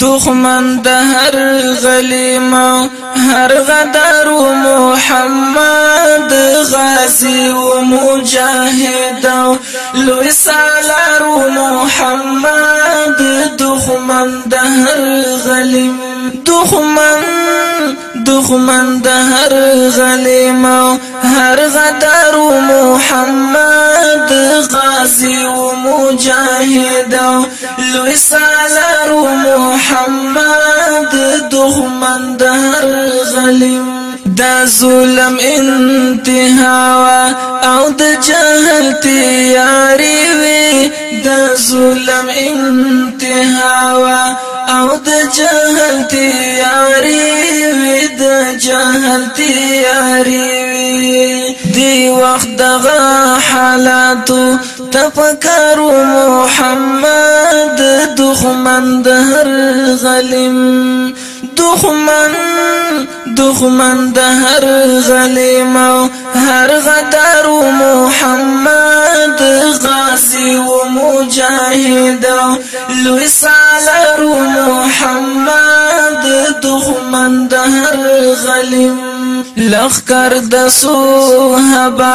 دخمن د هر غلیم هر غدر و محمد غازی و مجاهد لوی سالار و محمد دخمن د هر غلیم دخمن دخمن د هر غلیم هر غدر و محمد غازی و مجاهد لوی سالار و دښمن د هر غلیم دا ظلم انتها او د جهل تیاری وی دا ظلم انتها او د جهل تیاری وی د جهل تیاری وی دی وخت دغه حالاتو تفکر محمد دخمن د هر ظلم دخمن دخمن دهر هر غلیم او هر غدر محمد غازی و مجاهد لوی سالر محمد دخمن دهر هر لخر د صحابه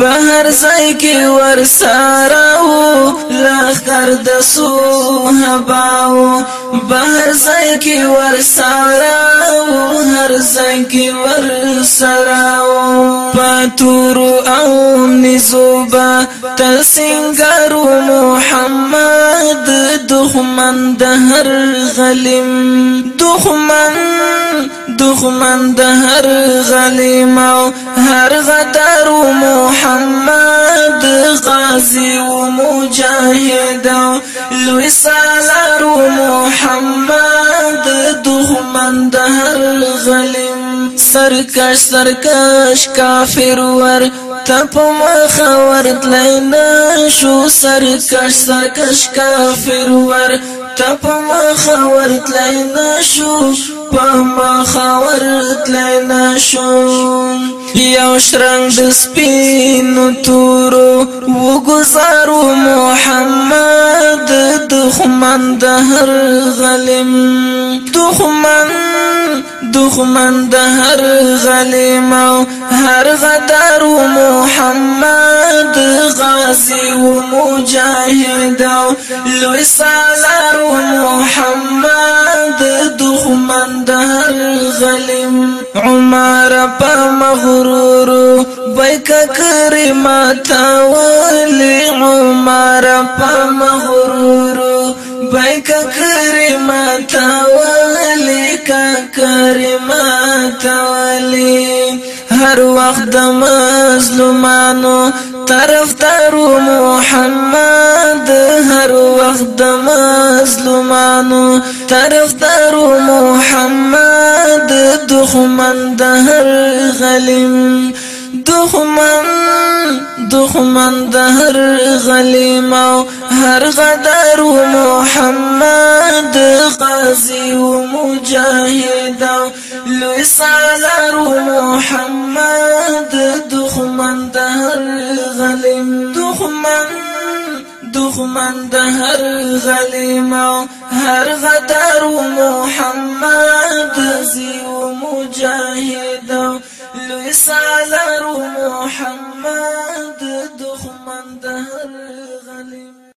بهر ځای کې ور سره وو لخر د صحابه بهر ځای کې ور سره وو هر ځای کې ور سره وو تور او نزوبا تسنگر محمد دخمن دهر هر غلیم دخمن دخمن دهر هر غلیم او هر غدر محمد غازی و مجاهد لوی سالار محمد دخمن دهر سرکش سرکش کافر ور تپ مخه ورتلی نشو سرکش سرکش کافر ور تپ مخه ورتلی نشو په مخه ورتلی نشو یو شرنګ د سپینو تورو وګزارو محمد دښمن د هر غلم دښمن دخمن د هر غلیم او هر غدار محمد غازی و مجاهد او لوی سالار محمد دخمن د هر غلیم عمر په مغرور بیک کرما تا ولی عمر په مغرور بیک کرما تا ولی کا کریمات هر وخت د مظلومانو طرف دارو محمد هر وخت د مظلومانو طرف دارو محمد دخمن د هر غلیم دخمن دخمن دهر هر او هر غدر و محمد غازی و مجاهد لو صالر و محمد دخمن دهر هر غلیم هر غدر محمد زیو مجاهد لوی سالر محمد